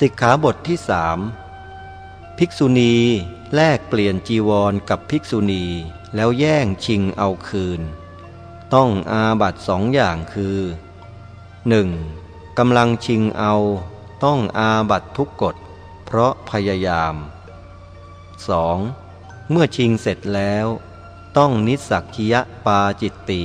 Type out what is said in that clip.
สิกขาบทที่สามภิกษุณีแลกเปลี่ยนจีวรกับภิกษุณีแล้วแย่งชิงเอาคืน ต้องอาบัตสองอย่างคือ 1. กำลังชิงเอา ต้องอาบัตทุกกฎ เพราะพยายาม 2. เมื่อชิงเสร็จแล้ว ต้องนิสักคิยปาจิตตี